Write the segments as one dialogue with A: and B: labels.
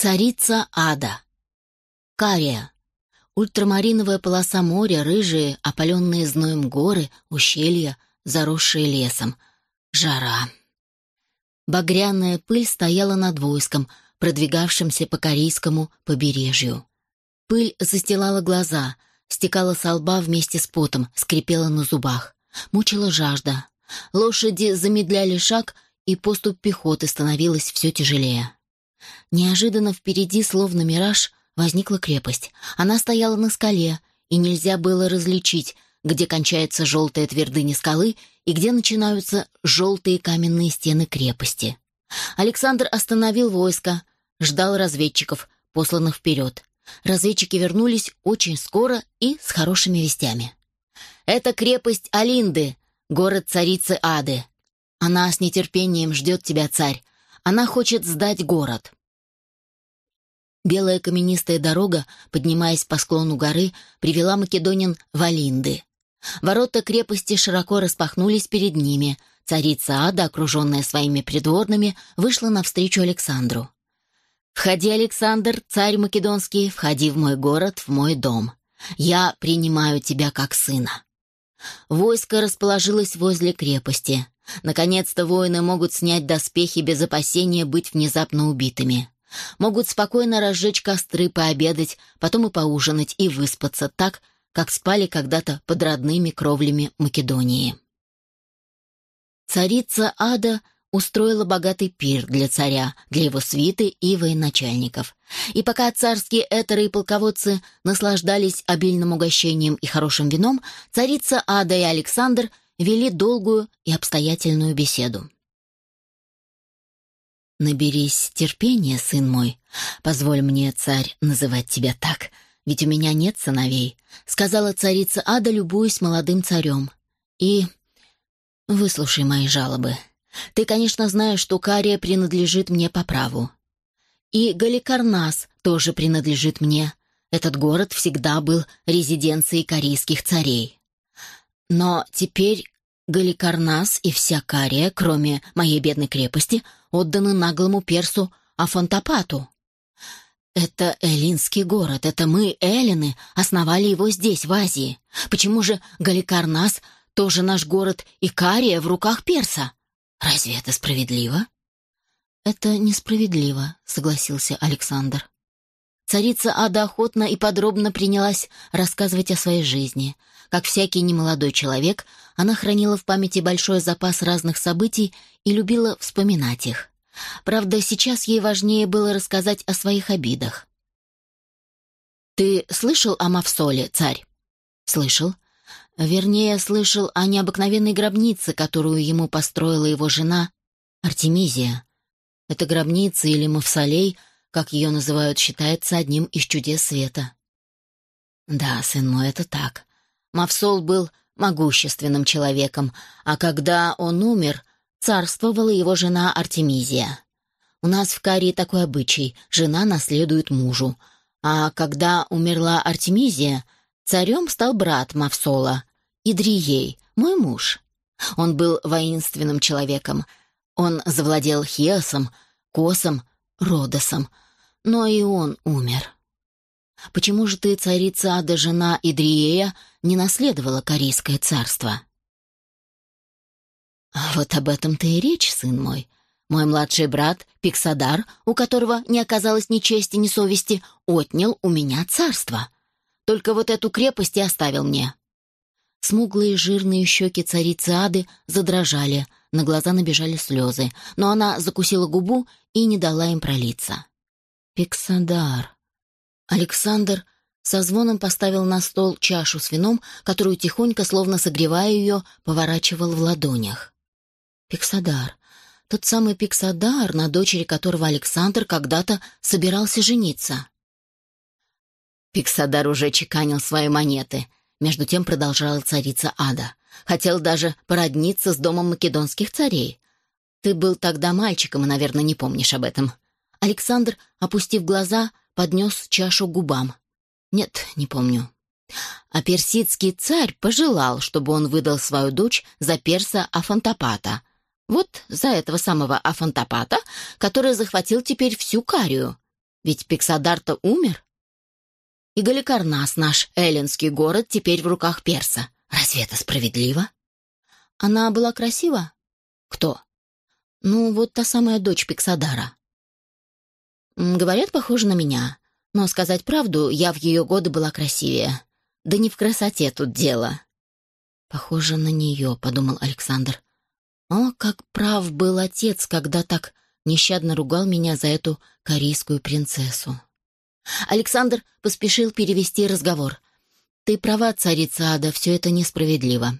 A: Царица ада. Кария. Ультрамариновая полоса моря, рыжие, опаленные зноем горы, ущелья, заросшие лесом. Жара. Багряная пыль стояла над войском, продвигавшимся по корейскому побережью. Пыль застилала глаза, стекала со лба вместе с потом, скрипела на зубах. Мучила жажда. Лошади замедляли шаг, и поступ пехоты становилась все тяжелее. Неожиданно впереди, словно мираж, возникла крепость. Она стояла на скале, и нельзя было различить, где кончается желтая твердыня скалы и где начинаются желтые каменные стены крепости. Александр остановил войско, ждал разведчиков, посланных вперед. Разведчики вернулись очень скоро и с хорошими вестями. «Это крепость Алинды, город царицы Ады. Она с нетерпением ждет тебя, царь. Она хочет сдать город». Белая каменистая дорога, поднимаясь по склону горы, привела македонин в Алинды. Ворота крепости широко распахнулись перед ними. Царица Ада, окруженная своими придворными, вышла навстречу Александру. «Входи, Александр, царь македонский, входи в мой город, в мой дом. Я принимаю тебя как сына». Войско расположилось возле крепости. Наконец-то воины могут снять доспехи без опасения быть внезапно убитыми. Могут спокойно разжечь костры, пообедать, потом и поужинать, и выспаться так, как спали когда-то под родными кровлями Македонии. Царица Ада устроила богатый пир для царя, для его свиты и военачальников. И пока царские этеры и полководцы наслаждались обильным угощением и хорошим вином, царица Ада и Александр вели долгую и обстоятельную беседу. «Наберись терпения, сын мой. Позволь мне, царь, называть тебя так, ведь у меня нет сыновей», — сказала царица Ада, любуясь молодым царем. «И выслушай мои жалобы. Ты, конечно, знаешь, что Кария принадлежит мне по праву. И Галикарнас тоже принадлежит мне. Этот город всегда был резиденцией корейских царей. Но теперь Галикарнас и вся Кария, кроме моей бедной крепости, отданы наглому персу Афантапату. Это эллинский город, это мы, эллины, основали его здесь, в Азии. Почему же Галикарнас тоже наш город и Кария в руках перса? Разве это справедливо? Это несправедливо, согласился Александр. Царица Ада охотно и подробно принялась рассказывать о своей жизни. Как всякий немолодой человек, она хранила в памяти большой запас разных событий и любила вспоминать их. Правда, сейчас ей важнее было рассказать о своих обидах. «Ты слышал о Мавсоле, царь?» «Слышал. Вернее, слышал о необыкновенной гробнице, которую ему построила его жена Артемизия. Эта гробница или мавсолей, как ее называют, считается одним из чудес света. Да, сын мой, это так. Мавсол был могущественным человеком, а когда он умер, царствовала его жена Артемизия. У нас в Карии такой обычай — жена наследует мужу. А когда умерла Артемизия, царем стал брат Мавсола, Идрией, мой муж. Он был воинственным человеком. Он завладел Хиосом, Косом, Родосом. Но и он умер. Почему же ты, царица Ада, жена Идриея, не наследовала Корейское царство? Вот об этом-то и речь, сын мой. Мой младший брат, Пиксадар, у которого не оказалось ни чести, ни совести, отнял у меня царство. Только вот эту крепость и оставил мне. Смуглые жирные щеки царицы Ады задрожали, на глаза набежали слезы, но она закусила губу и не дала им пролиться. «Пиксадар!» Александр со звоном поставил на стол чашу с вином, которую тихонько, словно согревая ее, поворачивал в ладонях. «Пиксадар!» Тот самый Пиксадар, на дочери которого Александр когда-то собирался жениться. Пиксадар уже чеканил свои монеты — между тем продолжала царица Ада. Хотел даже породниться с домом македонских царей. Ты был тогда мальчиком и, наверное, не помнишь об этом. Александр, опустив глаза, поднес чашу губам. Нет, не помню. А персидский царь пожелал, чтобы он выдал свою дочь за перса Афантапата. Вот за этого самого Афантапата, который захватил теперь всю Карию. Ведь Пиксадар-то умер. И Галикарнас, наш эллинский город, теперь в руках перса. Разве это справедливо? Она была красива? Кто? Ну, вот та самая дочь Пиксадара. Говорят, похожа на меня. Но сказать правду, я в ее годы была красивее. Да не в красоте тут дело. Похоже на нее, подумал Александр. О, как прав был отец, когда так нещадно ругал меня за эту корейскую принцессу. Александр поспешил перевести разговор. «Ты права, царица Ада, все это несправедливо».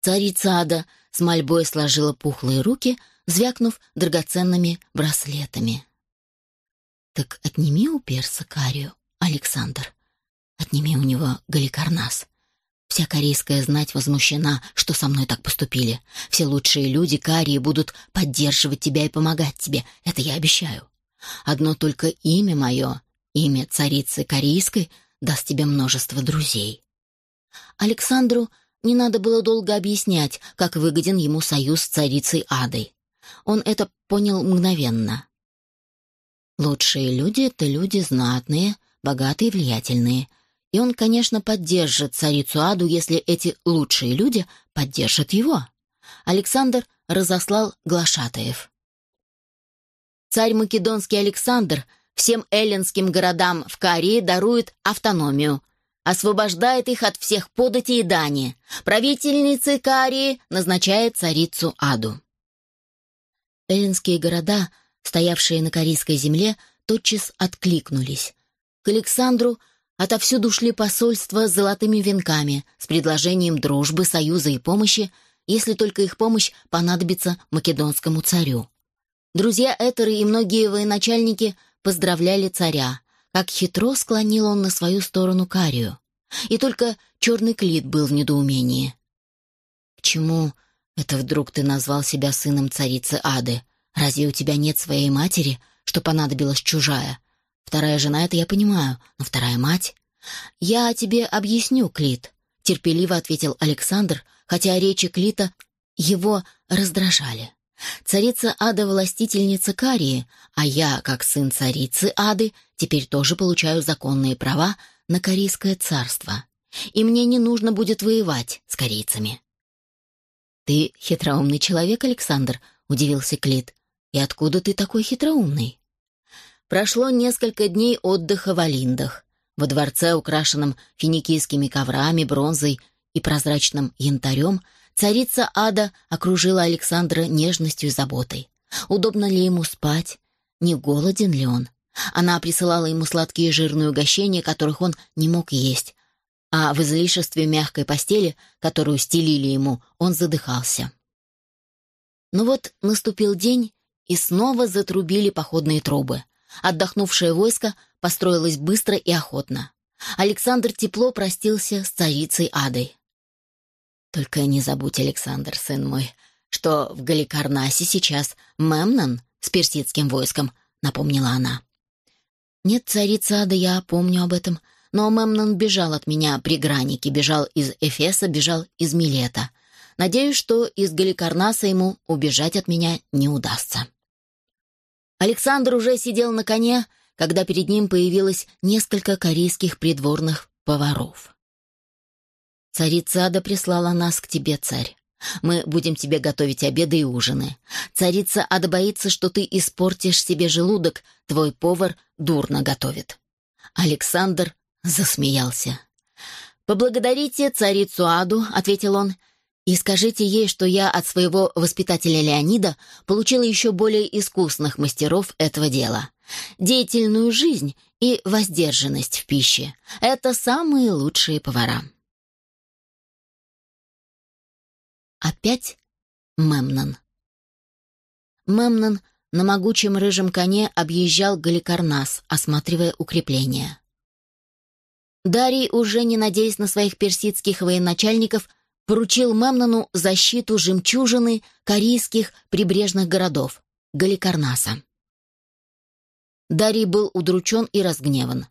A: Царица Ада с мольбой сложила пухлые руки, звякнув драгоценными браслетами. «Так отними у перса Карию, Александр. Отними у него Галикарнас. Вся корейская знать возмущена, что со мной так поступили. Все лучшие люди Карии будут поддерживать тебя и помогать тебе, это я обещаю. Одно только имя мое, имя царицы корейской, даст тебе множество друзей». Александру не надо было долго объяснять, как выгоден ему союз с царицей Адой. Он это понял мгновенно. Лучшие люди — это люди знатные, богатые влиятельные. И он, конечно, поддержит царицу Аду, если эти лучшие люди поддержат его. Александр разослал глашатаев. Царь Македонский Александр всем эллинским городам в Карии дарует автономию, освобождает их от всех податей и дани. Правительницей Карии назначает царицу Аду. Эллинские города, стоявшие на корейской земле, тотчас откликнулись. К Александру отовсюду шли посольства с золотыми венками, с предложением дружбы, союза и помощи, если только их помощь понадобится македонскому царю. Друзья Этеры и многие военачальники поздравляли царя, как хитро склонил он на свою сторону Карию. И только черный клит был в недоумении. «Почему это вдруг ты назвал себя сыном царицы Ады? Разве у тебя нет своей матери, что понадобилась чужая? Вторая жена — это я понимаю, но вторая мать...» «Я тебе объясню, Клит», — терпеливо ответил Александр, хотя речи Клита его раздражали. Царица Ада — властительница Карии, а я, как сын царицы Ады, теперь тоже получаю законные права на Корейское царство. И мне не нужно будет воевать с корейцами. «Ты хитроумный человек, Александр», — удивился Клит. «И откуда ты такой хитроумный?» Прошло несколько дней отдыха в Алиндах, во дворце, украшенном финикийскими коврами, бронзой и прозрачным янтарем, Царица Ада окружила Александра нежностью и заботой. Удобно ли ему спать? Не голоден ли он? Она присылала ему сладкие жирные угощения, которых он не мог есть, а в излишестве мягкой постели, которую стелили ему, он задыхался. Но вот наступил день, и снова затрубили походные трубы. Отдохнувшее войско построилось быстро и охотно. Александр тепло простился с царицей Адой. Только не забудь, Александр, сын мой, что в Галикарнасе сейчас Мемнон с персидским войском, напомнила она. Нет, царица Ада, я помню об этом, но Мемнон бежал от меня при Гранике, бежал из Эфеса, бежал из Милета. Надеюсь, что из Галикарнаса ему убежать от меня не удастся. Александр уже сидел на коне, когда перед ним появилось несколько корейских придворных поваров. Царица Ада прислала нас к тебе, царь. Мы будем тебе готовить обеды и ужины. Царица Ада боится, что ты испортишь себе желудок, твой повар дурно готовит». Александр засмеялся. «Поблагодарите царицу Аду», — ответил он, — «и скажите ей, что я от своего воспитателя Леонида получила еще более искусных мастеров этого дела. Деятельную жизнь и воздержанность в пище — это самые лучшие повара». Опять Мемнон. Мемнон на могучем рыжем коне объезжал Галикарнас, осматривая укрепления. Дарий, уже не надеясь на своих персидских военачальников, поручил Мемнону защиту жемчужины корейских прибрежных городов — Галикарнаса. Дарий был удручен и разгневан.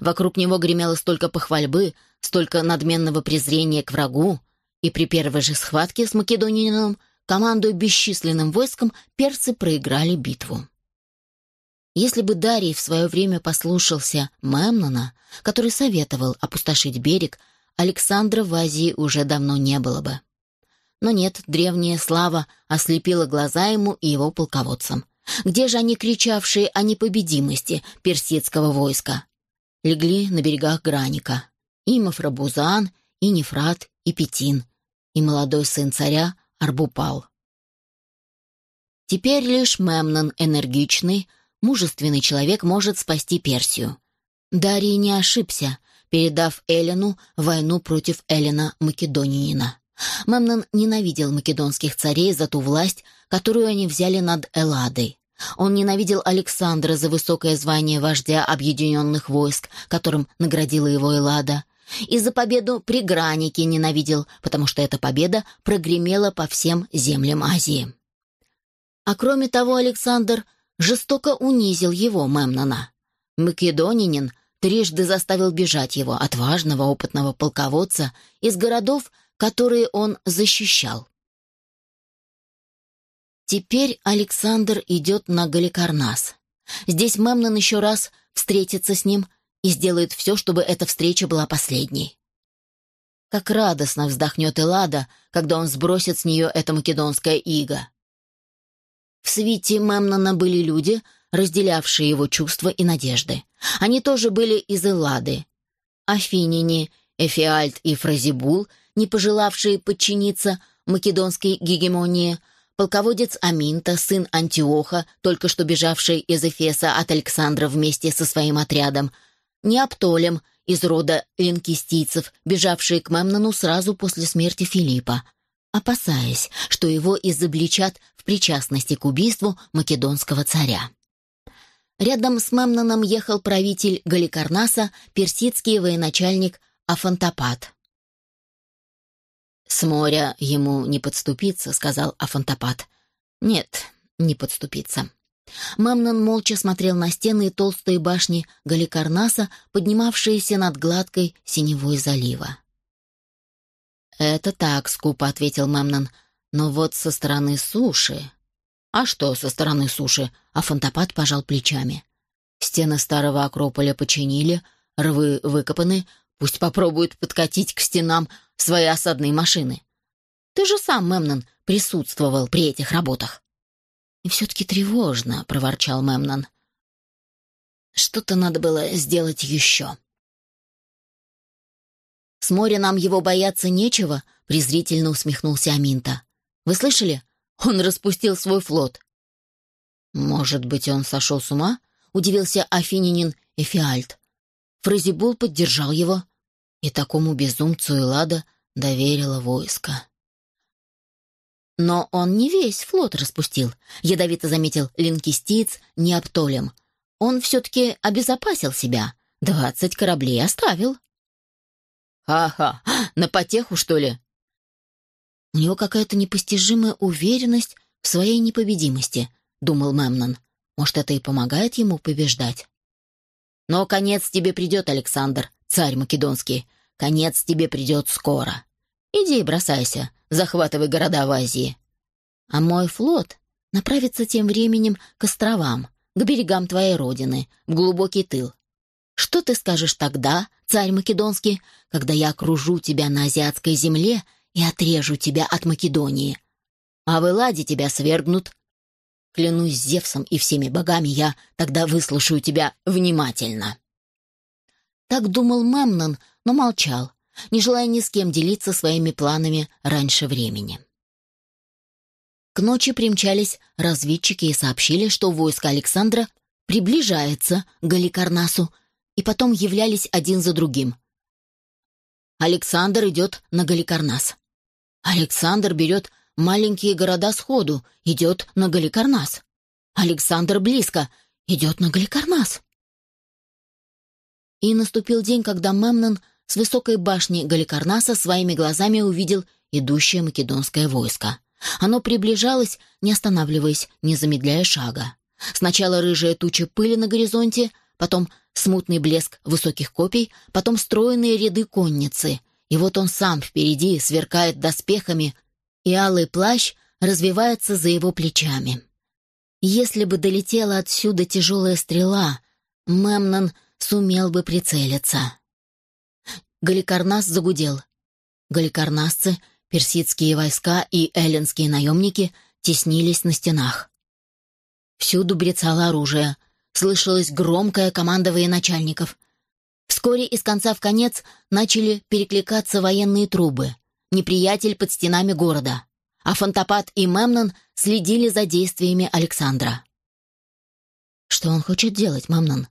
A: Вокруг него гремело столько похвальбы, столько надменного презрения к врагу, и при первой же схватке с македонинином, командуя бесчисленным войском, перцы проиграли битву. Если бы Дарий в свое время послушался Мемнона, который советовал опустошить берег, Александра в Азии уже давно не было бы. Но нет, древняя слава ослепила глаза ему и его полководцам. Где же они, кричавшие о непобедимости персидского войска? Легли на берегах Граника. И Мафрабузан, и Нефрат, и Петин, и молодой сын царя Арбупал. Теперь лишь Мемнон, энергичный, мужественный человек, может спасти Персию. Дарий не ошибся, передав Элену войну против Элена Македонянина. Мемнон ненавидел македонских царей за ту власть, которую они взяли над Элладой. Он ненавидел Александра за высокое звание вождя объединенных войск, которым наградила его Эллада, и за победу при Гранике ненавидел, потому что эта победа прогремела по всем землям Азии. А кроме того, Александр жестоко унизил его, Мемнона. Македонянин трижды заставил бежать его, отважного опытного полководца, из городов, которые он защищал. Теперь Александр идет на Галикарнас. Здесь Мемнон еще раз встретится с ним и сделает все, чтобы эта встреча была последней. Как радостно вздохнет Эллада, когда он сбросит с нее это македонское иго. В свите Мемнона были люди, разделявшие его чувства и надежды. Они тоже были из Эллады. Афиняне, Эфиальт и Фразибул, не пожелавшие подчиниться македонской гегемонии, полководец Аминта, сын Антиоха, только что бежавший из Эфеса от Александра вместе со своим отрядом, Неаптолем из рода линкистийцев, бежавший к Мемнону сразу после смерти Филиппа, опасаясь, что его изобличат в причастности к убийству македонского царя. Рядом с Мемноном ехал правитель Галикарнаса, персидский военачальник Афантопат. «С моря ему не подступиться», — сказал Афантопат. «Нет, не подступиться». Мемнон молча смотрел на стены и толстые башни Галикарнаса, поднимавшиеся над гладкой синевой залива. «Это так», — скупо ответил Мемнон, — «но вот со стороны суши...» «А что со стороны суши?» — Афантопат пожал плечами. «Стены старого Акрополя починили, рвы выкопаны, пусть попробуют подкатить к стенам свои осадные машины. Ты же сам, Мемнон, присутствовал при этих работах». «И все-таки тревожно», — проворчал Мемнон. «Что-то надо было сделать еще». «С моря нам его бояться нечего», — презрительно усмехнулся Аминта. «Вы слышали? Он распустил свой флот». «Может быть, он сошел с ума?» — удивился афининин Эфиальт. Фразибул поддержал его, и такому безумцу Эллада доверила войско. «Но он не весь флот распустил», — ядовито заметил линкистиец Неаптолем. «Он все-таки обезопасил себя. Двадцать кораблей оставил». «Ха-ха, на потеху, что ли?» «У него какая-то непостижимая уверенность в своей непобедимости», — думал Мемнон. «Может, это и помогает ему побеждать?» «Но конец тебе придет, Александр, царь македонский. Конец тебе придет скоро. Иди и бросайся, захватывай города в Азии. А мой флот направится тем временем к островам, к берегам твоей родины, в глубокий тыл. Что ты скажешь тогда, царь Македонский, когда я окружу тебя на азиатской земле и отрежу тебя от Македонии? А в Эладе тебя свергнут. Клянусь Зевсом и всеми богами, я тогда выслушаю тебя внимательно». Так думал Мемнон, но молчал, не желая ни с кем делиться своими планами раньше времени. К ночи примчались разведчики и сообщили, что войско Александра приближается к Галикарнасу, и потом являлись один за другим. Александр идет на Галикарнас. Александр берет маленькие города сходу, идет на Галикарнас. Александр близко, идет на Галикарнас. И наступил день, когда Мемнон с высокой башни Галикарнаса своими глазами увидел идущее македонское войско. Оно приближалось, не останавливаясь, не замедляя шага. Сначала рыжая туча пыли на горизонте, потом смутный блеск высоких копий, потом стройные ряды конницы. И вот он сам впереди сверкает доспехами, и алый плащ развивается за его плечами. Если бы долетела отсюда тяжелая стрела, Мемнон сумел бы прицелиться. Галикарнас загудел. Галикарнасцы, персидские войска и эллинские наемники теснились на стенах. Всюду брецало оружие. Слышалось громкое команда военачальников. Вскоре из конца в конец начали перекликаться военные трубы. Неприятель под стенами города. А Фантопат и Мемнон следили за действиями Александра. Что он хочет делать, Мемнон?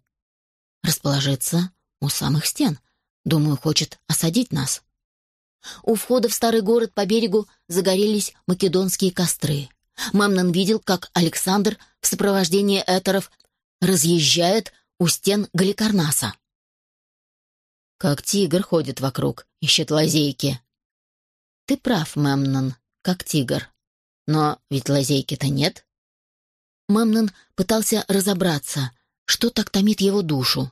A: Расположиться у самых стен. Думаю, хочет осадить нас. У входа в старый город по берегу загорелись македонские костры. Мемнон видел, как Александр в сопровождении этеров разъезжает у стен Галикарнаса. Как тигр ходит вокруг, ищет лазейки. Ты прав, Мемнон, как тигр. Но ведь лазейки-то нет. Мемнон пытался разобраться, что так томит его душу.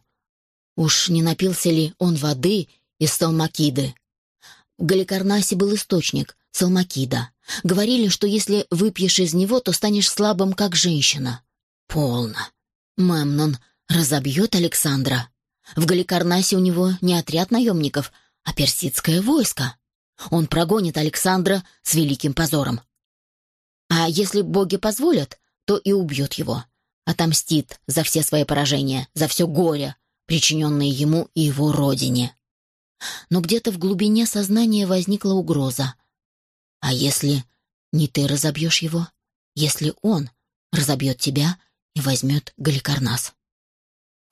A: Уж не напился ли он воды из Салмакиды? В Галикарнасе был источник, Салмакида. Говорили, что если выпьешь из него, то станешь слабым, как женщина. Полно. Мемнон разобьет Александра. В Галикарнасе у него не отряд наемников, а персидское войско. Он прогонит Александра с великим позором. А если боги позволят, то и убьет его. Отомстит за все свои поражения, за все горе, причиненное ему и его родине. Но где-то в глубине сознания возникла угроза. А если не ты разобьешь его? Если он разобьет тебя и возьмет Галикарнас?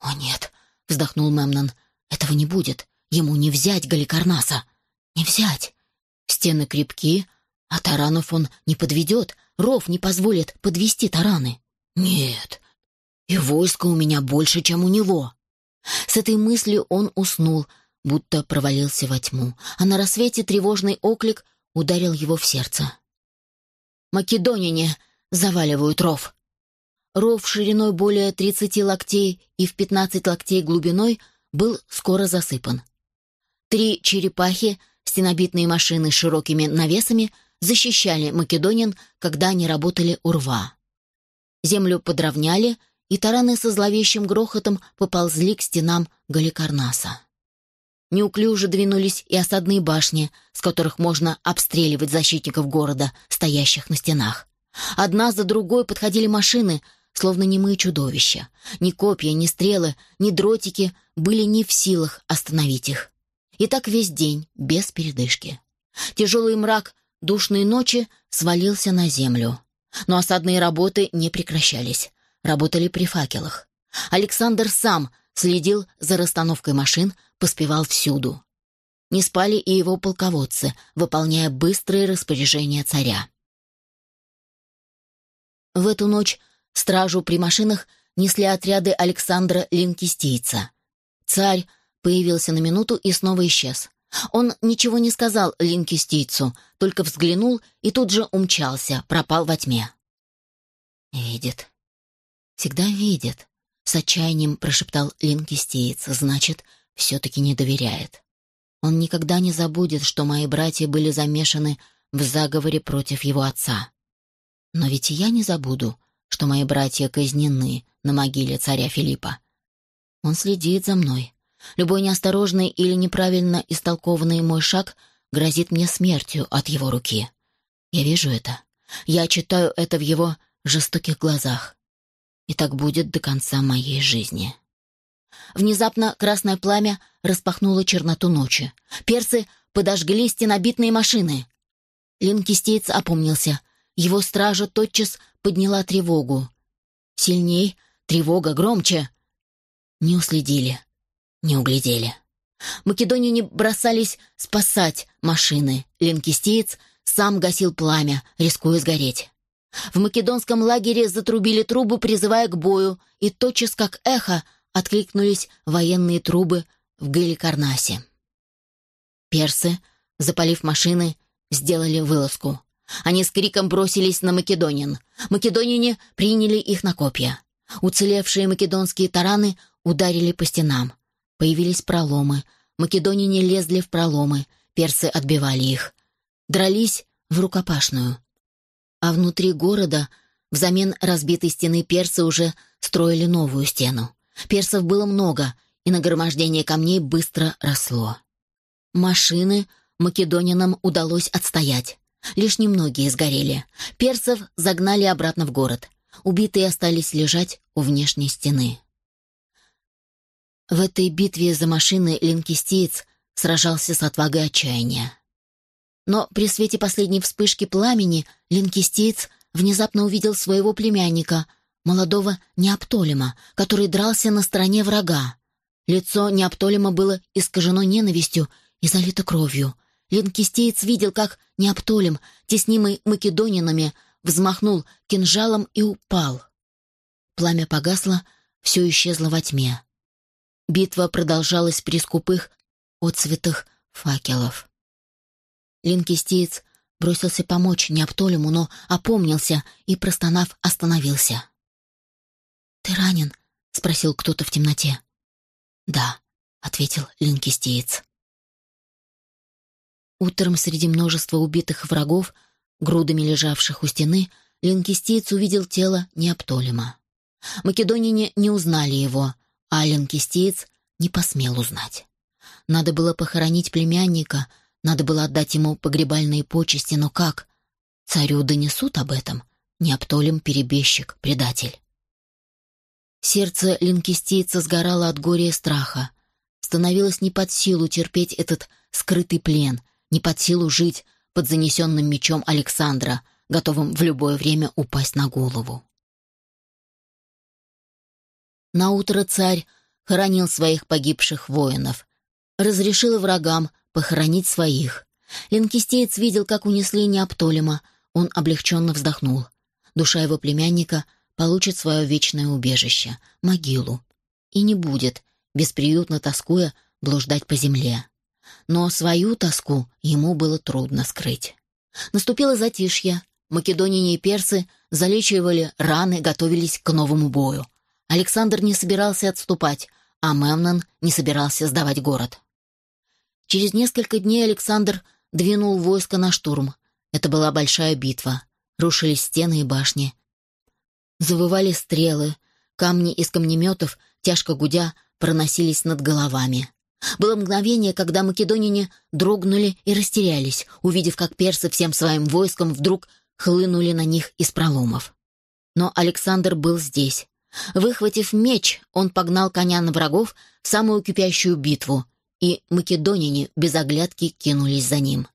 A: «О нет!» — вздохнул Мемнон. «Этого не будет. Ему не взять Галикарнаса. Не взять. Стены крепки, а таранов он не подведет. Ров не позволит подвести тараны. Нет. И войска у меня больше, чем у него». С этой мыслью он уснул, будто провалился во тьму, а на рассвете тревожный оклик ударил его в сердце. «Македонине заваливают ров!» Ров шириной более 30 локтей и в 15 локтей глубиной был скоро засыпан. Три черепахи, стенобитные машины с широкими навесами, защищали македонин, когда они работали у рва. Землю подровняли — и тараны со зловещим грохотом поползли к стенам Галикарнаса. Неуклюже двинулись и осадные башни, с которых можно обстреливать защитников города, стоящих на стенах. Одна за другой подходили машины, словно немые чудовища. Ни копья, ни стрелы, ни дротики были не в силах остановить их. И так весь день, без передышки. Тяжелый мрак душной ночи свалился на землю. Но осадные работы не прекращались работали при факелах. Александр сам следил за расстановкой машин, поспевал всюду. Не спали и его полководцы, выполняя быстрые распоряжения царя. В эту ночь стражу при машинах несли отряды Александра Линкистийца. Царь появился на минуту и снова исчез. Он ничего не сказал Линкистийцу, только взглянул и тут же умчался, пропал во тьме. «Видит, всегда видит», — с отчаянием прошептал линкистеец, «значит, все-таки не доверяет. Он никогда не забудет, что мои братья были замешаны в заговоре против его отца. Но ведь и я не забуду, что мои братья казнены на могиле царя Филиппа. Он следит за мной. Любой неосторожный или неправильно истолкованный мой шаг грозит мне смертью от его руки. Я вижу это. Я читаю это в его жестоких глазах. И так будет до конца моей жизни. Внезапно красное пламя распахнуло черноту ночи. Персы подожгли стенобитные машины. Линкистеец опомнился. Его стража тотчас подняла тревогу. Сильней, тревога громче. Не уследили, не углядели. Македоняне бросались спасать машины. Линкистеец сам гасил пламя, рискуя сгореть. В македонском лагере затрубили трубы, призывая к бою, и тотчас, как эхо, откликнулись военные трубы в Галикарнасе. Персы, запалив машины, сделали вылазку. Они с криком бросились на македонин. Македонине приняли их на копья. Уцелевшие македонские тараны ударили по стенам. Появились проломы. Македонине лезли в проломы. Персы отбивали их. Дрались в рукопашную а внутри города Взамен разбитой стены персы уже строили новую стену. Персов было много, и нагромождение камней быстро росло. Машины македонянам удалось отстоять. Лишь немногие сгорели. Персов загнали обратно в город. Убитые остались лежать у внешней стены. В этой битве за машины линкистиец сражался с отвагой отчаяния. Но при свете последней вспышки пламени линкистиец внезапно увидел своего племянника, молодого Неоптолема, который дрался на стороне врага. Лицо Неоптолема было искажено ненавистью и залито кровью. Линкистеец видел, как Неоптолем, теснимый македонинами, взмахнул кинжалом и упал. Пламя погасло, все исчезло во тьме. Битва продолжалась при скупых отцветах факелов. Линкистеец бросился помочь Неоптолему, но опомнился и, простонав, остановился. «Ты ранен?» — спросил кто-то в темноте. «Да», — ответил линкистеец. Утром среди множества убитых врагов, грудами лежавших у стены, линкистеец увидел тело Неоптолема. Македонине не узнали его, а линкистеец не посмел узнать. Надо было похоронить племянника, надо было отдать ему погребальные почести, но как? Царю донесут об этом. Неоптолем перебежчик, предатель. Сердце линкистейца сгорало от горя и страха. Становилось не под силу терпеть этот скрытый плен, не под силу жить под занесенным мечом Александра, готовым в любое время упасть на голову. Наутро царь хоронил своих погибших воинов, разрешил врагам похоронить своих. Ленкистеец видел, как унесли Неоптолема. Он облегченно вздохнул. Душа его племянника получит свое вечное убежище — могилу. И не будет, бесприютно тоскуя, блуждать по земле. Но свою тоску ему было трудно скрыть. Наступило затишье. Македонине и персы залечивали раны, готовились к новому бою. Александр не собирался отступать, а Мемнон не собирался сдавать город. Через несколько дней Александр двинул войско на штурм. Это была большая битва. Рушились стены и башни. Завывали стрелы. Камни из камнеметов, тяжко гудя, проносились над головами. Было мгновение, когда македонине дрогнули и растерялись, увидев, как персы всем своим войском вдруг хлынули на них из проломов. Но Александр был здесь. Выхватив меч, он погнал коня на врагов в самую кипящую битву, и македонине без оглядки кинулись за ним.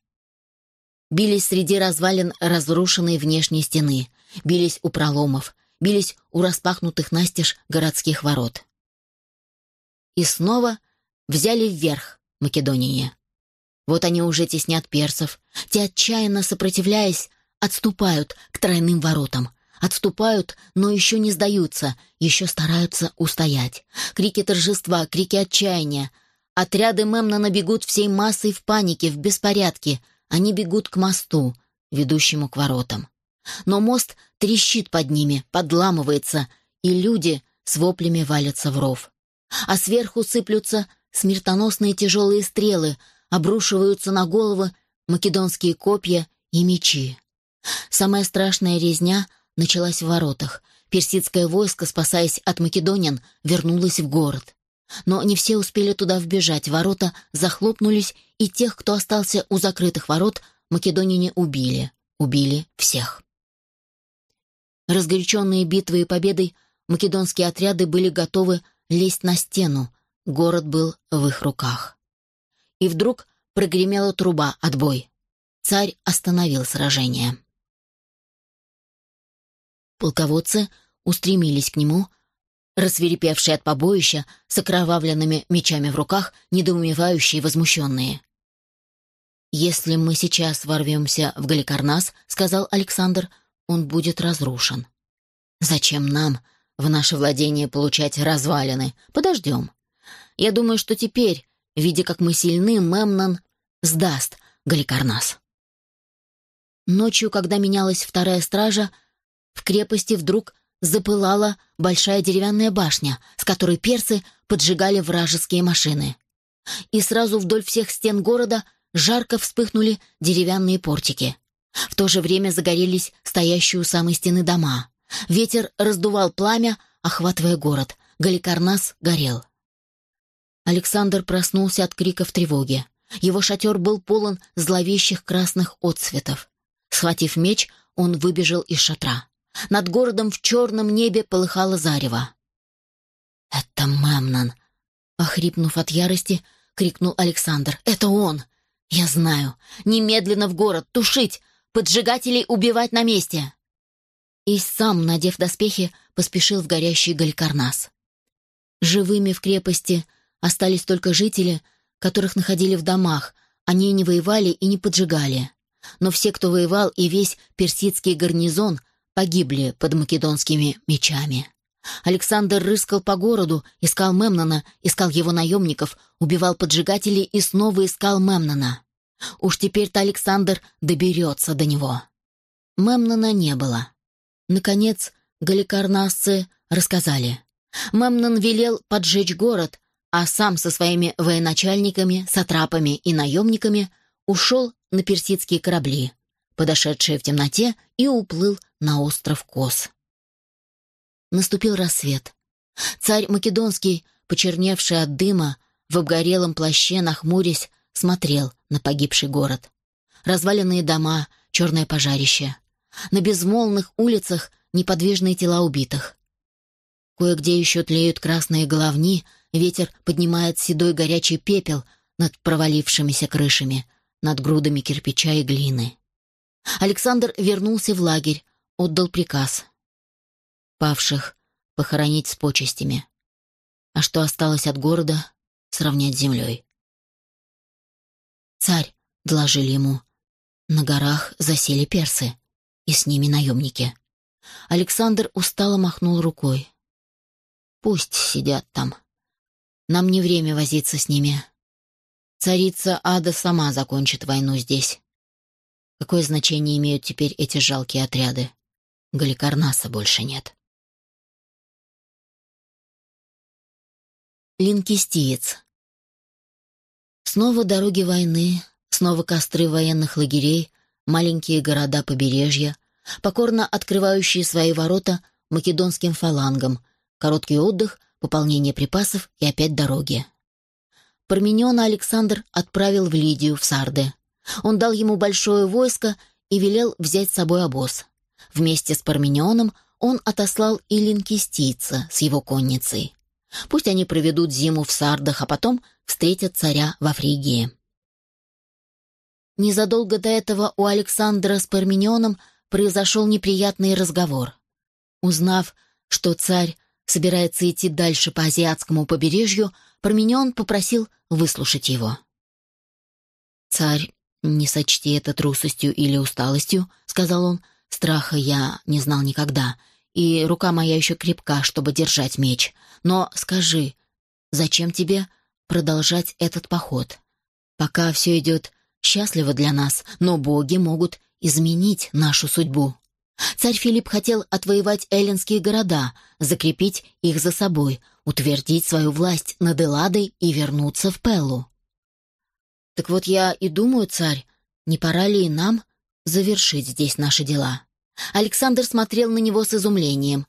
A: Бились среди развалин разрушенной внешней стены, бились у проломов, бились у распахнутых настежь городских ворот. И снова взяли вверх македонине. Вот они уже теснят персов, те, отчаянно сопротивляясь, отступают к тройным воротам, Отступают, но еще не сдаются, еще стараются устоять. Крики торжества, крики отчаяния, Отряды Мемнона бегут всей массой в панике, в беспорядке. Они бегут к мосту, ведущему к воротам. Но мост трещит под ними, подламывается, и люди с воплями валятся в ров. А сверху сыплются смертоносные тяжелые стрелы, обрушиваются на головы македонские копья и мечи. Самая страшная резня началась в воротах. Персидское войско, спасаясь от македонян, вернулось в город. Но не все успели туда вбежать, ворота захлопнулись, и тех, кто остался у закрытых ворот, македонине убили. Убили всех. Разгоряченные битвой и победой, македонские отряды были готовы лезть на стену, город был в их руках. И вдруг прогремела труба «Отбой». Царь остановил сражение. Полководцы устремились к нему, рассверепевшие от побоища, с окровавленными мечами в руках, недоумевающие и возмущенные. «Если мы сейчас ворвемся в Галикарнас, — сказал Александр, — он будет разрушен. Зачем нам в наше владение получать развалины? Подождем. Я думаю, что теперь, видя, как мы сильны, Мемнон сдаст Галикарнас». Ночью, когда менялась вторая стража, в крепости вдруг запылала большая деревянная башня, с которой персы поджигали вражеские машины. И сразу вдоль всех стен города жарко вспыхнули деревянные портики. В то же время загорелись стоящие у самой стены дома. Ветер раздувал пламя, охватывая город. Галикарнас горел. Александр проснулся от криков тревоги. Его шатер был полон зловещих красных отцветов. Схватив меч, он выбежал из шатра. Над городом в черном небе полыхало зарево. «Это Мемнон!» Охрипнув от ярости, крикнул Александр. «Это он! Я знаю! Немедленно в город! Тушить! Поджигателей убивать на месте!» И сам, надев доспехи, поспешил в горящий Галькарнас. Живыми в крепости остались только жители, которых находили в домах, они не воевали и не поджигали. Но все, кто воевал, и весь персидский гарнизон погибли под македонскими мечами. Александр рыскал по городу, искал Мемнона, искал его наемников, убивал поджигателей и снова искал Мемнона. Уж теперь-то Александр доберется до него. Мемнона не было. Наконец, галикарнасцы рассказали. Мемнон велел поджечь город, а сам со своими военачальниками, сатрапами и наемниками ушел на персидские корабли, подошедшие в темноте, и уплыл на остров Кос. Наступил рассвет. Царь Македонский, почерневший от дыма, в обгорелом плаще, нахмурясь, смотрел на погибший город. Разваленные дома, черное пожарище. На безмолвных улицах неподвижные тела убитых. Кое-где еще тлеют красные головни, ветер поднимает седой горячий пепел над провалившимися крышами, над грудами кирпича и глины. Александр вернулся в лагерь, отдал приказ — Павших похоронить с почестями. А что осталось от города, сравнять с землей. «Царь», — доложили ему, — «на горах засели персы, и с ними наемники». Александр устало махнул рукой. «Пусть сидят там. Нам не время возиться с ними. Царица Ада сама закончит войну здесь. Какое значение имеют теперь эти жалкие отряды? Галикарнаса больше нет». Линкистиец. Снова дороги войны, снова костры военных лагерей, маленькие города побережья, покорно открывающие свои ворота македонским фалангам, короткий отдых, пополнение припасов и опять дороги. Пармениона Александр отправил в Лидию, в Сарды. Он дал ему большое войско и велел взять с собой обоз. Вместе с Парменионом он отослал и линкистийца с его конницей. Пусть они проведут зиму в Сардах, а потом встретят царя во Фригии. Незадолго до этого у Александра с Парменионом произошел неприятный разговор. Узнав, что царь собирается идти дальше по азиатскому побережью, Парменион попросил выслушать его. «Царь, не сочти это трусостью или усталостью», — сказал он, — «страха я не знал никогда, и рука моя еще крепка, чтобы держать меч. Но скажи, зачем тебе продолжать этот поход? Пока все идет счастливо для нас, но боги могут изменить нашу судьбу. Царь Филипп хотел отвоевать эллинские города, закрепить их за собой, утвердить свою власть над Элладой и вернуться в Пеллу. Так вот я и думаю, царь, не пора ли и нам завершить здесь наши дела? Александр смотрел на него с изумлением.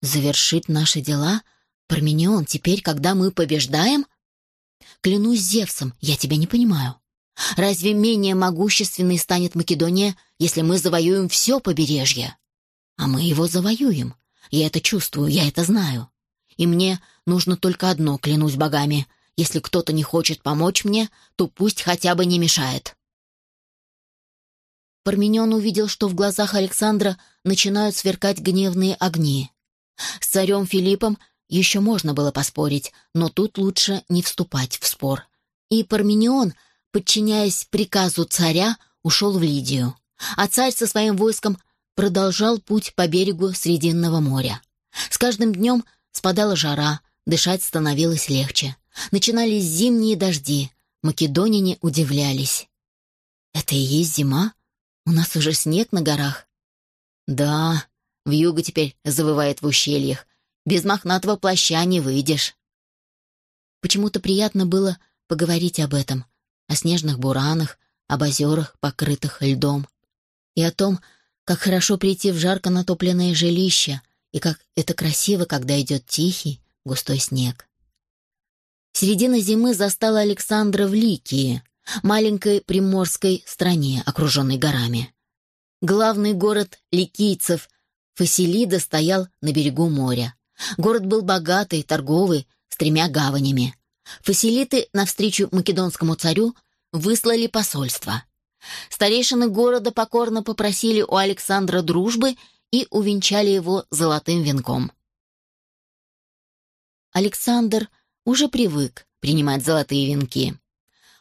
A: «Завершить наши дела? Парменион, теперь, когда мы побеждаем?» «Клянусь Зевсом, я тебя не понимаю. Разве менее могущественной станет Македония, если мы завоюем все побережье? А мы его завоюем. Я это чувствую, я это знаю. И мне нужно только одно, клянусь богами. Если кто-то не хочет помочь мне, то пусть хотя бы не мешает». Парменион увидел, что в глазах Александра начинают сверкать гневные огни. С царем Филиппом еще можно было поспорить, но тут лучше не вступать в спор. И Парменион, подчиняясь приказу царя, ушел в Лидию. А царь со своим войском продолжал путь по берегу Срединного моря. С каждым днем спадала жара, дышать становилось легче. Начинались зимние дожди, македонине удивлялись. «Это и есть зима?» У нас уже снег на горах. Да, в юго теперь завывает в ущельях. Без мохнатого плаща не выйдешь. Почему-то приятно было поговорить об этом, о снежных буранах, об озерах, покрытых льдом, и о том, Как хорошо прийти в жарко натопленное жилище, и как это красиво, когда идет тихий, густой снег. Середина зимы застала Александра в Ликии, маленькой приморской стране, окруженной горами. Главный город ликийцев Фасилида стоял на берегу моря. Город был богатый, торговый, с тремя гаванями. Фасилиты навстречу македонскому царю выслали посольство. Старейшины города покорно попросили у Александра дружбы и увенчали его золотым венком. Александр уже привык принимать золотые венки.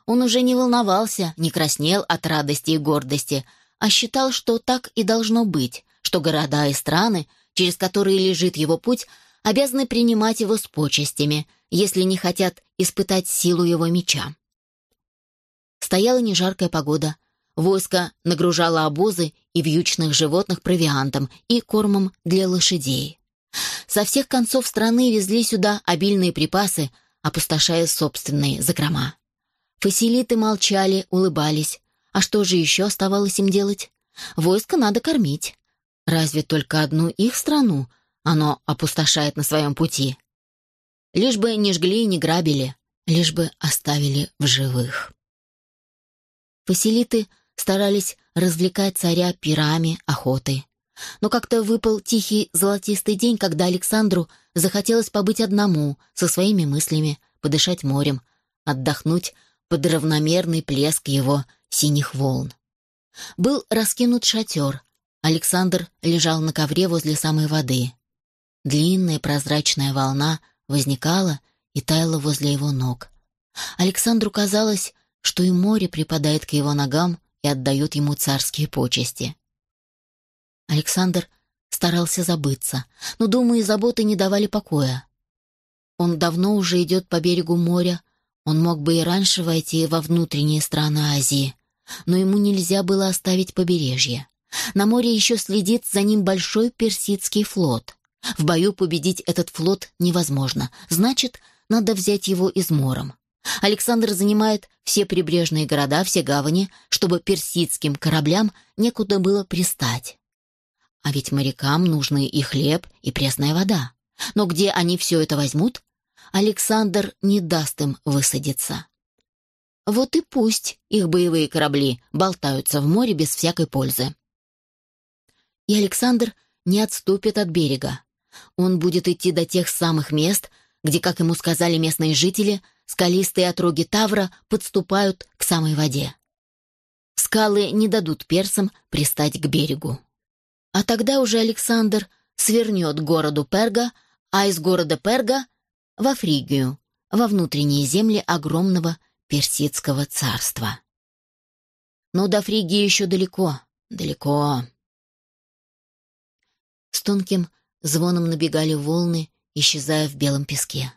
A: Он уже не волновался, не краснел от радости и гордости, а считал, что так и должно быть, что города и страны, через которые лежит его путь, обязаны принимать его с почестями, если не хотят испытать силу его меча. Стояла нежаркая погода. Войско нагружало обозы и вьючных животных провиантом и кормом для лошадей. Со всех концов страны везли сюда обильные припасы, опустошая собственные закрома. Фасилиты молчали, улыбались. А что же еще оставалось им делать? Войско надо кормить. Разве только одну их страну оно опустошает на своем пути? Лишь бы не жгли и не грабили, лишь бы оставили в живых. Фасилиты старались развлекать царя пирами, охотой. Но как-то выпал тихий золотистый день, когда Александру захотелось побыть одному, со своими мыслями, подышать морем, отдохнуть под равномерный плеск его синих волн. Был раскинут шатер. Александр лежал на ковре возле самой воды. Длинная прозрачная волна возникала и таяла возле его ног. Александру казалось, что и море припадает к его ногам и отдает ему царские почести. Александр старался забыться, но думы и заботы не давали покоя. Он давно уже идет по берегу моря, он мог бы и раньше войти во внутренние страны Азии, но ему нельзя было оставить побережье. На море еще следит за ним большой персидский флот. В бою победить этот флот невозможно, значит, надо взять его измором. Александр занимает все прибрежные города, все гавани, чтобы персидским кораблям некуда было пристать. А ведь морякам нужны и хлеб, и пресная вода. Но где они все это возьмут? Александр не даст им высадиться. Вот и пусть их боевые корабли болтаются в море без всякой пользы. И Александр не отступит от берега. Он будет идти до тех самых мест, где, как ему сказали местные жители, Скалистые отроги Тавра подступают к самой воде. Скалы не дадут персам пристать к берегу. А тогда уже Александр свернет к городу Перга, а из города Перга — во Фригию, во внутренние земли огромного персидского царства. Но до Фригии еще далеко, далеко. С тонким звоном набегали волны, исчезая в белом песке.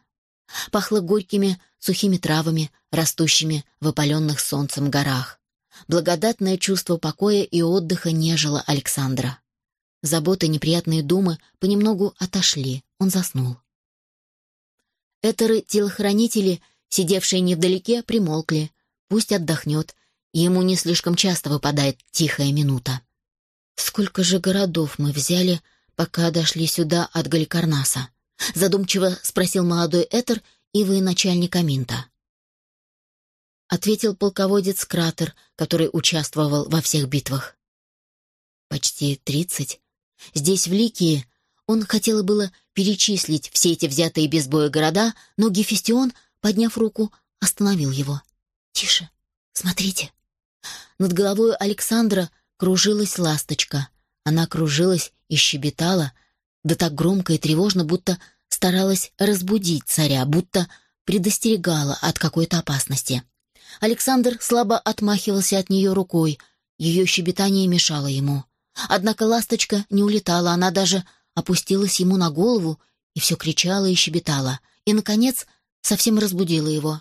A: Пахло горькими, сухими травами, растущими в опаленных солнцем горах. Благодатное чувство покоя и отдыха нежило Александра. Заботы, неприятные думы понемногу отошли, он заснул. Этеры-телохранители, сидевшие невдалеке, примолкли. Пусть отдохнет, ему не слишком часто выпадает тихая минута. Сколько же городов мы взяли, пока дошли сюда от Галикарнаса? Задумчиво спросил молодой Этер и военачальник Аминта. Ответил полководец Кратер, который участвовал во всех битвах. Почти тридцать. Здесь, в Ликии, он хотел было перечислить все эти взятые без боя города, но Гефестион, подняв руку, остановил его. «Тише, смотрите». Над головой Александра кружилась ласточка. Она кружилась и щебетала, да так громко и тревожно, будто старалась разбудить царя, будто предостерегала от какой-то опасности. Александр слабо отмахивался от нее рукой, ее щебетание мешало ему. Однако ласточка не улетала, она даже опустилась ему на голову и все кричала и щебетала, и, наконец, совсем разбудила его.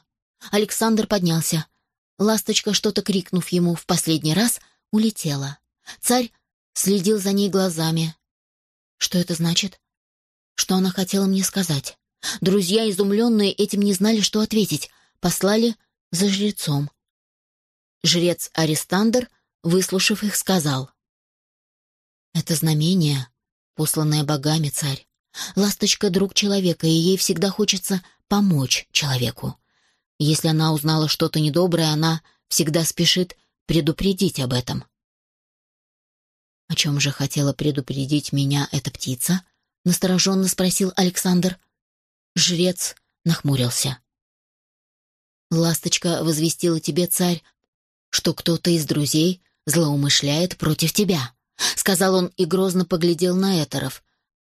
A: Александр поднялся. Ласточка, что-то крикнув ему в последний раз, улетела. Царь следил за ней глазами. Что это значит? Что она хотела мне сказать? Друзья, изумленные этим, не знали, что ответить. Послали за жрецом. Жрец Арестандр, выслушав их, сказал. Это знамение, посланное богами, царь. Ласточка — друг человека, и ей всегда хочется помочь человеку. Если она узнала что-то недоброе, она всегда спешит предупредить об этом. «О чем же хотела предупредить меня эта птица?» — настороженно спросил Александр. Жрец нахмурился. «Ласточка возвестила тебе, царь, что кто-то из друзей злоумышляет против тебя», — сказал он и грозно поглядел на Этеров,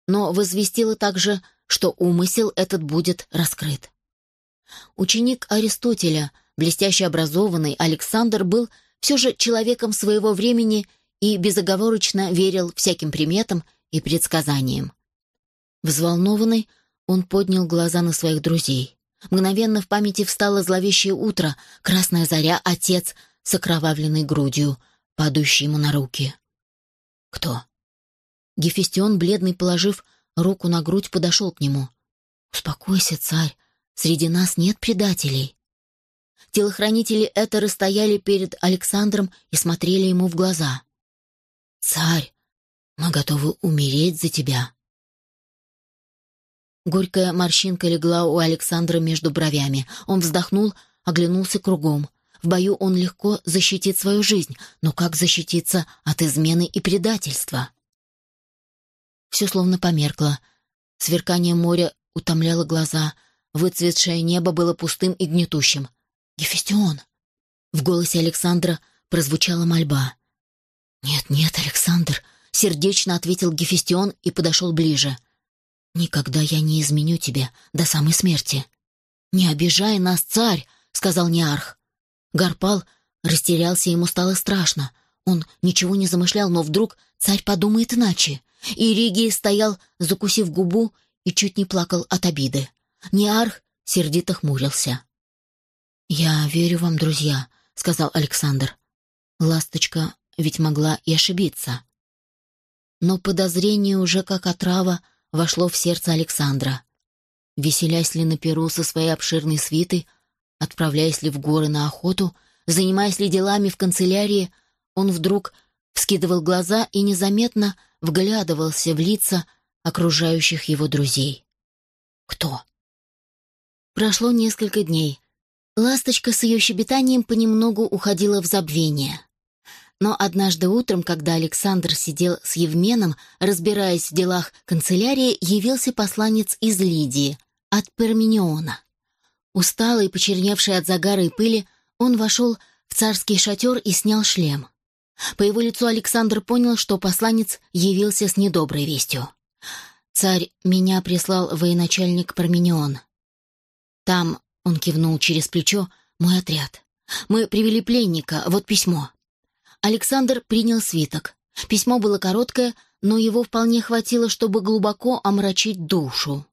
A: но возвестила также, что умысел этот будет раскрыт. Ученик Аристотеля, блестяще образованный Александр, был все же человеком своего времени и безоговорочно верил всяким приметам и предсказаниям. Взволнованный, он поднял глаза на своих друзей. Мгновенно в памяти встало зловещее утро, красная заря, отец с окровавленной грудью, падающий ему на руки. «Кто?» Гефестион, бледный, положив руку на грудь, подошел к нему. «Успокойся, царь, среди нас нет предателей». Телохранители Этеры стояли перед Александром и смотрели ему в глаза. «Царь, мы готовы умереть за тебя». Горькая морщинка легла у Александра между бровями. Он вздохнул, оглянулся кругом. В бою он легко защитит свою жизнь, но как защититься от измены и предательства? Все словно померкло. Сверкание моря утомляло глаза. Выцветшее небо было пустым и гнетущим. «Гефестион!» В голосе Александра прозвучала мольба. «Нет, нет, Александр!» — сердечно ответил Гефестион и подошел ближе. «Никогда я не изменю тебе до самой смерти». «Не обижай нас, царь!» — сказал Неарх. Гарпал растерялся, ему стало страшно. Он ничего не замышлял, но вдруг царь подумает иначе. И Ригий стоял, закусив губу, и чуть не плакал от обиды. Неарх сердито хмурился. «Я верю вам, друзья», — сказал Александр. «Ласточка ведь могла и ошибиться». Но подозрение уже как отрава вошло в сердце Александра. Веселясь ли на Перу со своей обширной свитой, отправляясь ли в горы на охоту, занимаясь ли делами в канцелярии, он вдруг вскидывал глаза и незаметно вглядывался в лица окружающих его друзей. Кто? Прошло несколько дней. Ласточка с ее щебетанием понемногу уходила в забвение. Но однажды утром, когда Александр сидел с Евменом, разбираясь в делах канцелярии, явился посланец из Лидии, от Перминиона. Усталый, почерневший от загара и пыли, он вошел в царский шатер и снял шлем. По его лицу Александр понял, что посланец явился с недоброй вестью. «Царь, меня прислал военачальник Парменион. Там, — он кивнул через плечо, — мой отряд. Мы привели пленника, вот письмо». Александр принял свиток. Письмо было короткое, но его вполне хватило, чтобы глубоко омрачить душу.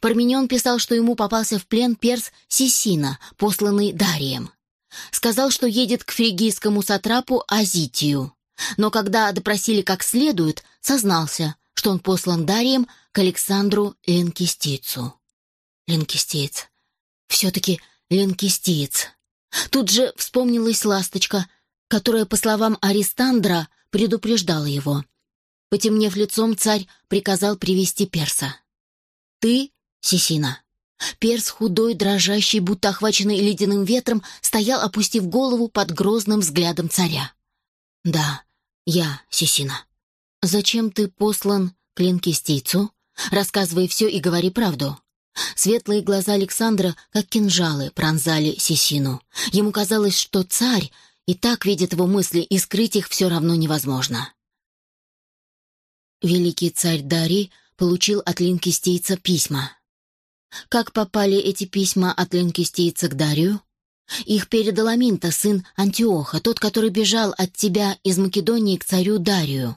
A: Парменион писал, что ему попался в плен перс Сисина, посланный Дарием. Сказал, что едет к фригийскому сатрапу Азитию. Но когда допросили как следует, сознался, что он послан Дарием к Александру Ленкистийцу. Ленкистиец. Все-таки Ленкистиец. Тут же вспомнилась ласточка, которая, по словам Аристандра, предупреждала его. Потемнев лицом, царь приказал привести перса. «Ты, Сисина». Перс, худой, дрожащий, будто охваченный ледяным ветром, стоял, опустив голову под грозным взглядом царя. «Да, я, Сисина. Зачем ты послан к Ленкистийцу? Рассказывай все и говори правду». Светлые глаза Александра, как кинжалы, пронзали Сисину. Ему казалось, что царь и так видит его мысли, и скрыть их все равно невозможно. Великий царь Дарий получил от линкистейца письма. Как попали эти письма от линкистейца к Дарию? Их передал Аминта, сын Антиоха, тот, который бежал от тебя из Македонии к царю Дарию.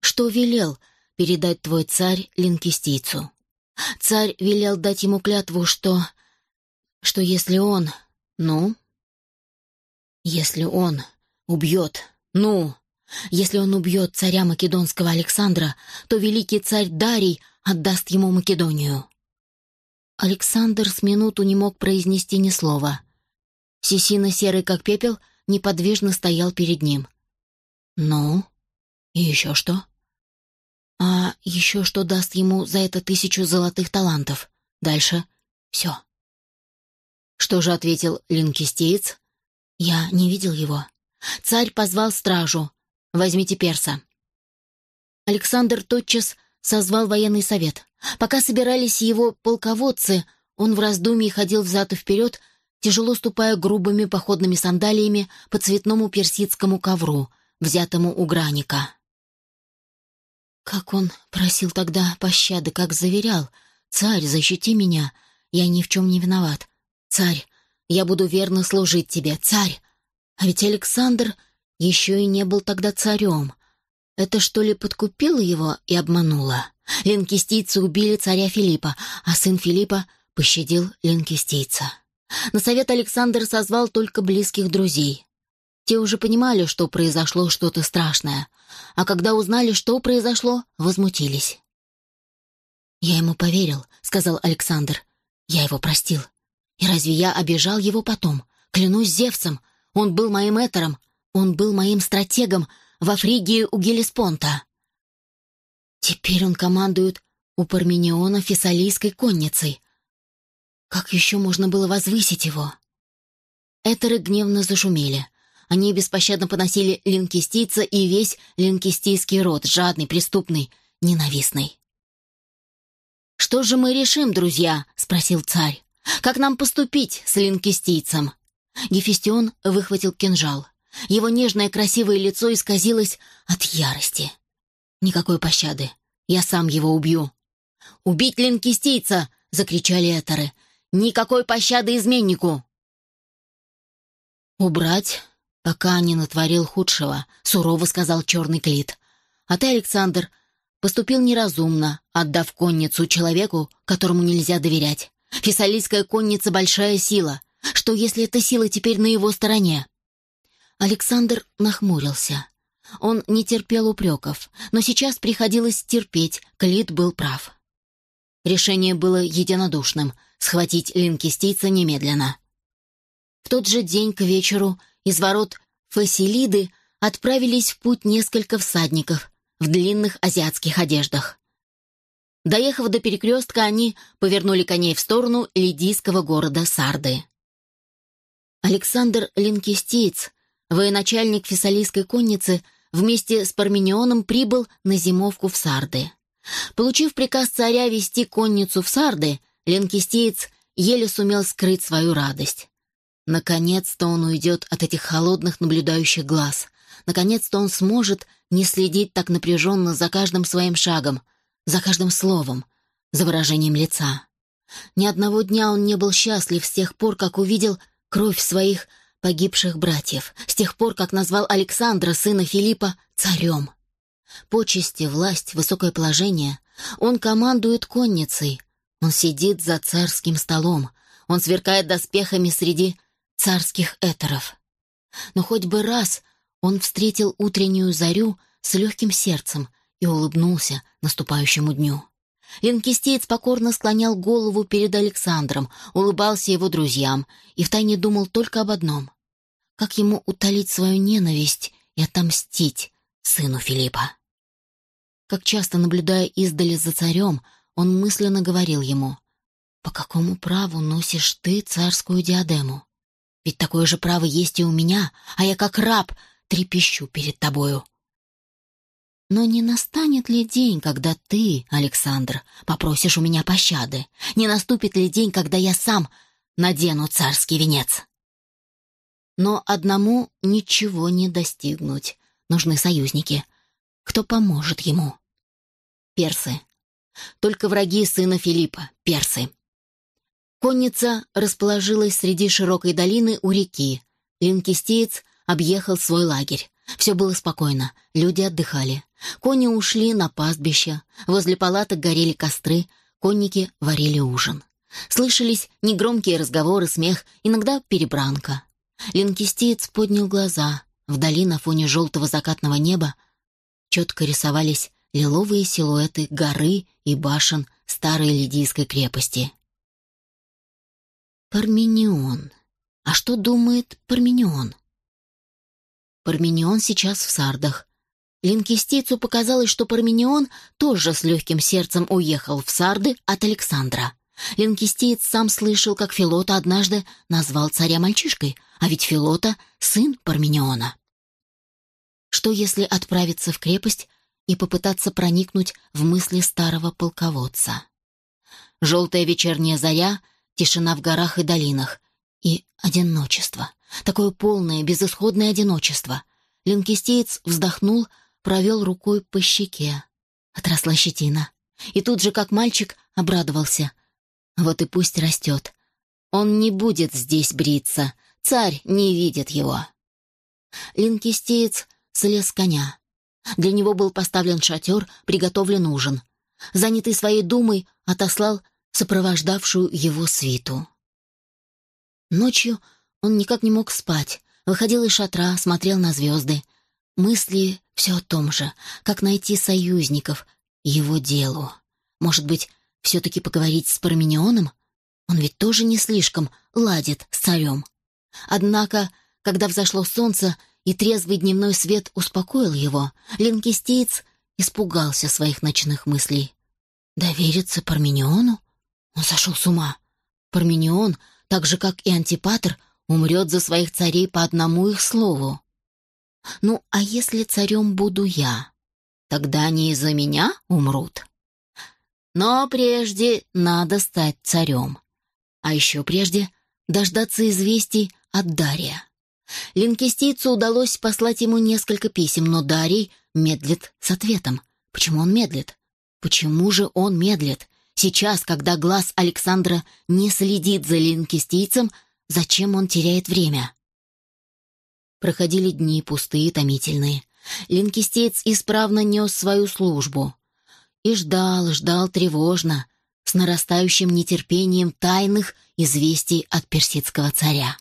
A: Что велел передать твой царь линкистийцу? Царь велел дать ему клятву, что... что если он... ну, если он убьет, ну, если он убьет царя Македонского Александра, то великий царь Дарий отдаст ему Македонию. Александр с минуту не мог произнести ни слова. Сисина, серый как пепел, неподвижно стоял перед ним. «Ну? И еще что?» А еще что даст ему за это тысячу золотых талантов? Дальше все. Что же ответил линкистеец? Я не видел его. Царь позвал стражу. «Возьмите перса». Александр тотчас созвал военный совет. Пока собирались его полководцы, он в раздумье ходил взад и вперед, тяжело ступая грубыми походными сандалиями по цветному персидскому ковру, взятому у граника. Как он просил тогда пощады, как заверял, «Царь, защити меня, я ни в чем не виноват. Царь, я буду верно служить тебе, царь!» А ведь Александр еще и не был тогда царем. Это что ли подкупило его и обмануло? Ленкистийцы убили царя Филиппа, а сын Филиппа пощадил ленкистийца. На совет Александр созвал только близких друзей. Те уже понимали, что произошло что-то страшное, а когда узнали, что произошло, возмутились. «Я ему поверил», — сказал Александр. «Я его простил. И разве я обижал его потом? Клянусь Зевсом, он был моим этером, он был моим стратегом во Фригии у Гелеспонта. Теперь он командует у Пармениона фессалийской конницей. Как еще можно было возвысить его? Этеры гневно зашумели. Они беспощадно поносили линкистийца и весь линкистийский род, жадный, преступный, ненавистный. «Что же мы решим, друзья?» — спросил царь. «Как нам поступить с линкистийцем?» Гефестион выхватил кинжал. Его нежное красивое лицо исказилось от ярости. «Никакой пощады. Я сам его убью». «Убить линкистийца!» — закричали этеры. «Никакой пощады изменнику!» «Убрать, пока не натворил худшего», — сурово сказал черный клит. «А ты, Александр, поступил неразумно, отдав конницу человеку, которому нельзя доверять. Фессалийская конница — большая сила. Что, если эта сила теперь на его стороне?» Александр нахмурился. Он не терпел упреков, но сейчас приходилось терпеть, Клит был прав. Решение было единодушным — схватить линкистийца немедленно. В тот же день к вечеру из ворот Фасилиды отправились в путь несколько всадников в длинных азиатских одеждах. Доехав до перекрестка, они повернули коней в сторону лидийского города Сарды. Александр Линкистиец, военачальник фессалийской конницы, вместе с Парменионом прибыл на зимовку в Сарды. Получив приказ царя вести конницу в Сарды, Ленкистеец еле сумел скрыть свою радость. Наконец-то он уйдет от этих холодных наблюдающих глаз. Наконец-то он сможет не следить так напряженно за каждым своим шагом, за каждым словом, за выражением лица. Ни одного дня он не был счастлив с тех пор, как увидел кровь своих погибших братьев, с тех пор, как назвал Александра, сына Филиппа, царем. Почести, власть, высокое положение. Он командует конницей. Он сидит за царским столом. Он сверкает доспехами среди царских этеров. Но хоть бы раз он встретил утреннюю зарю с легким сердцем и улыбнулся наступающему дню. Ленкистеец покорно склонял голову перед Александром, улыбался его друзьям и втайне думал только об одном — как ему утолить свою ненависть и отомстить сыну Филиппа. Как часто, наблюдая издали за царем, он мысленно говорил ему «По какому праву носишь ты царскую диадему? Ведь такое же право есть и у меня, а я как раб трепещу перед тобою». Но не настанет ли день, когда ты, Александр, попросишь у меня пощады? Не наступит ли день, когда я сам надену царский венец? Но одному ничего не достигнуть. Нужны союзники. Кто поможет ему? Персы. Только враги сына Филиппа, персы. Конница расположилась среди широкой долины у реки. Линкистеец объехал свой лагерь. Все было спокойно, люди отдыхали. Кони ушли на пастбище, возле палаток горели костры, конники варили ужин. Слышались негромкие разговоры, смех, иногда перебранка. Линкистеец поднял глаза. Вдали на фоне желтого закатного неба четко рисовались лиловые силуэты горы и башен старой лидийской крепости. Парменион. А что думает Парменион? Парменион сейчас в Сардах. Линкистийцу показалось, что Парменион тоже с легким сердцем уехал в Сарды от Александра. Линкистиец сам слышал, как Филота однажды назвал царя мальчишкой, а ведь Филота — сын Пармениона. Что если отправиться в крепость и попытаться проникнуть в мысли старого полководца? Желтая вечерняя заря, тишина в горах и долинах и одиночество. Такое полное, безысходное одиночество. Линкистеец вздохнул, провел рукой по щеке. Отросла щетина. И тут же, как мальчик, обрадовался. Вот и пусть растет. Он не будет здесь бриться. Царь не видит его. Линкистеец слез с коня. Для него был поставлен шатер, приготовлен ужин. Занятый своей думой, отослал сопровождавшую его свиту. Ночью он никак не мог спать, выходил из шатра, смотрел на звезды. Мысли все о том же, как найти союзников его делу. Может быть, все-таки поговорить с Парменионом? Он ведь тоже не слишком ладит с царем. Однако, когда взошло солнце и трезвый дневной свет успокоил его, линкистеец испугался своих ночных мыслей. Довериться Пармениону? Он сошел с ума. Парменион, так же, как и Антипатр, умрет за своих царей по одному их слову. Ну, а если царем буду я? Тогда они из-за меня умрут. Но прежде надо стать царем. А еще прежде дождаться известий от Дария. Линкистийцу удалось послать ему несколько писем, но Дарий медлит с ответом. Почему он медлит? Почему же он медлит? Сейчас, когда глаз Александра не следит за линкистийцем, зачем он теряет время? Проходили дни пустые, томительные. Линкистеец исправно нес свою службу. И ждал, ждал тревожно, с нарастающим нетерпением тайных известий от персидского царя.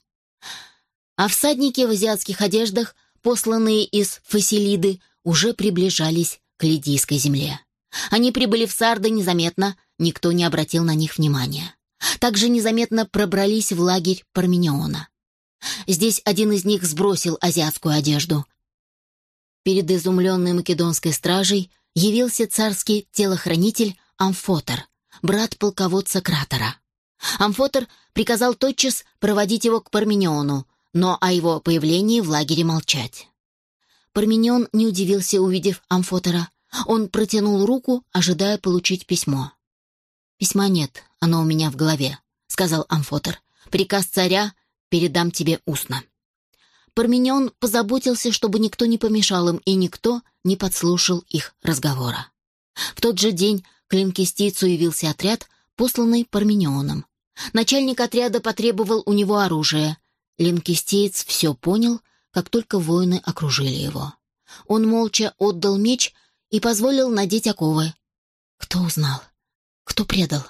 A: А всадники в азиатских одеждах, посланные из Фасилиды, уже приближались к Лидийской земле. Они прибыли в Сарды незаметно, никто не обратил на них внимания. Также незаметно пробрались в лагерь Пармениона. Здесь один из них сбросил азиатскую одежду. Перед изумленной македонской стражей явился царский телохранитель Амфотер, брат полководца Кратора. Амфотер приказал тотчас проводить его к Пармениону, но о его появлении в лагере молчать. Парменион не удивился, увидев Амфотера. Он протянул руку, ожидая получить письмо. «Письма нет, оно у меня в голове», — сказал Амфотер. «Приказ царя передам тебе устно». Парменион позаботился, чтобы никто не помешал им, и никто не подслушал их разговора. В тот же день к линкистийцу явился отряд, посланный Парменионом. Начальник отряда потребовал у него оружия. Линкистеец все понял, как только воины окружили его. Он молча отдал меч и позволил надеть оковы. Кто узнал? Кто предал?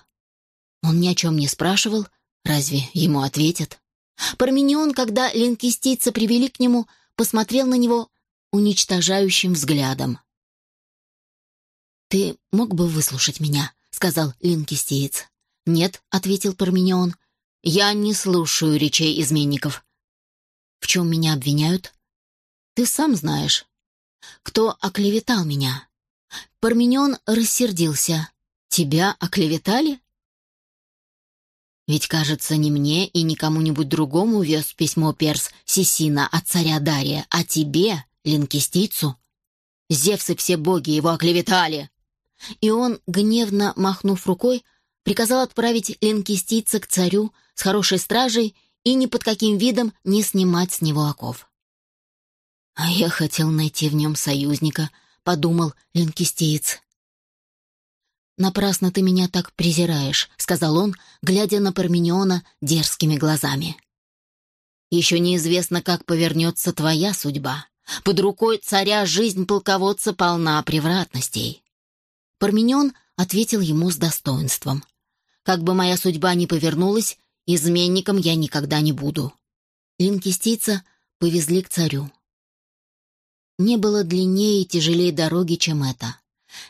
A: Он ни о чем не спрашивал, разве ему ответят? Парменион, когда линкистийца привели к нему, посмотрел на него уничтожающим взглядом. «Ты мог бы выслушать меня?» — сказал линкистиец. «Нет», — ответил Парменион, — «я не слушаю речей изменников». «В чем меня обвиняют?» «Ты сам знаешь». «Кто оклеветал меня?» Парменион рассердился. «Тебя оклеветали?» Ведь, кажется, не мне и не кому-нибудь другому вез письмо перс Сесина от царя Дария, а тебе, линкистийцу. Зевсы все боги его оклеветали. И он, гневно махнув рукой, приказал отправить линкистийца к царю с хорошей стражей и ни под каким видом не снимать с него оков. «А я хотел найти в нем союзника», — подумал линкистиец. «Напрасно ты меня так презираешь», — сказал он, глядя на Пармениона дерзкими глазами. «Еще неизвестно, как повернется твоя судьба. Под рукой царя жизнь полководца полна превратностей». Парменион ответил ему с достоинством. «Как бы моя судьба ни повернулась, изменником я никогда не буду». Линкистийца повезли к царю. Не было длиннее и тяжелее дороги, чем это.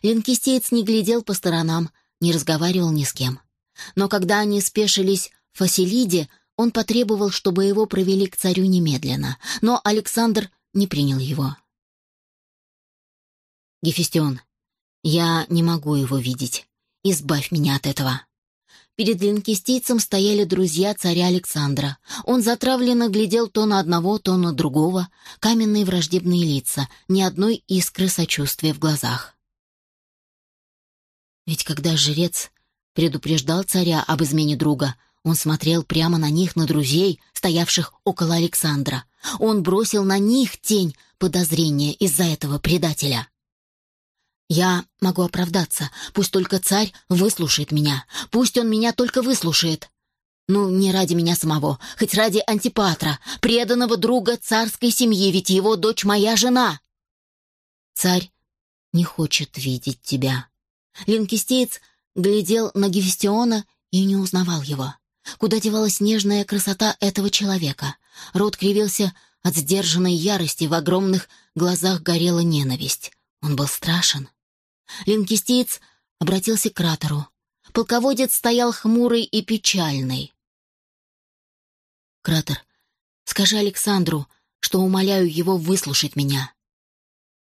A: Линкистеец не глядел по сторонам, не разговаривал ни с кем. Но когда они спешились в Фасилиде, он потребовал, чтобы его провели к царю немедленно, но Александр не принял его. Гефестион, я не могу его видеть. Избавь меня от этого». Перед линкистийцем стояли друзья царя Александра. Он затравленно глядел то на одного, то на другого. Каменные враждебные лица, ни одной искры сочувствия в глазах. Ведь когда жрец предупреждал царя об измене друга, он смотрел прямо на них, на друзей, стоявших около Александра. Он бросил на них тень подозрения из-за этого предателя. Я могу оправдаться. Пусть только царь выслушает меня. Пусть он меня только выслушает. Ну, не ради меня самого, хоть ради Антипатра, преданного друга царской семьи, ведь его дочь моя жена. Царь не хочет видеть тебя. Линкистеец глядел на Гефестиона и не узнавал его. Куда девалась нежная красота этого человека? Рот кривился от сдержанной ярости, в огромных глазах горела ненависть. Он был страшен. Линкистеец обратился к кратеру. Полководец стоял хмурый и печальный. «Кратер, скажи Александру, что умоляю его выслушать меня.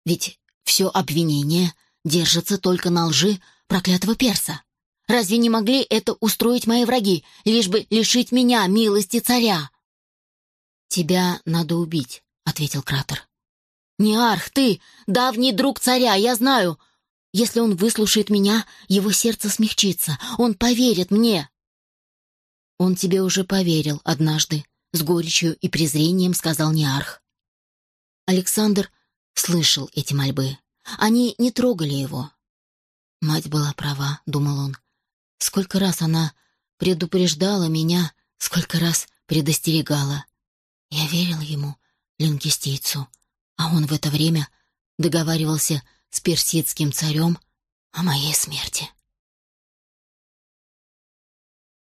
A: Ведь все обвинение держится только на лжи проклятого перса. Разве не могли это устроить мои враги, лишь бы лишить меня милости царя?» «Тебя надо убить», — ответил Кратер. «Не арх, ты, давний друг царя, я знаю, если он выслушает меня, его сердце смягчится. Он поверит мне. Он тебе уже поверил однажды, с горечью и презрением сказал Неарх. Александр слышал эти мольбы. Они не трогали его. Мать была права, думал он. Сколько раз она предупреждала меня, сколько раз предостерегала. Я верил ему, линкистийцу, а он в это время договаривался с персидским царем о моей смерти.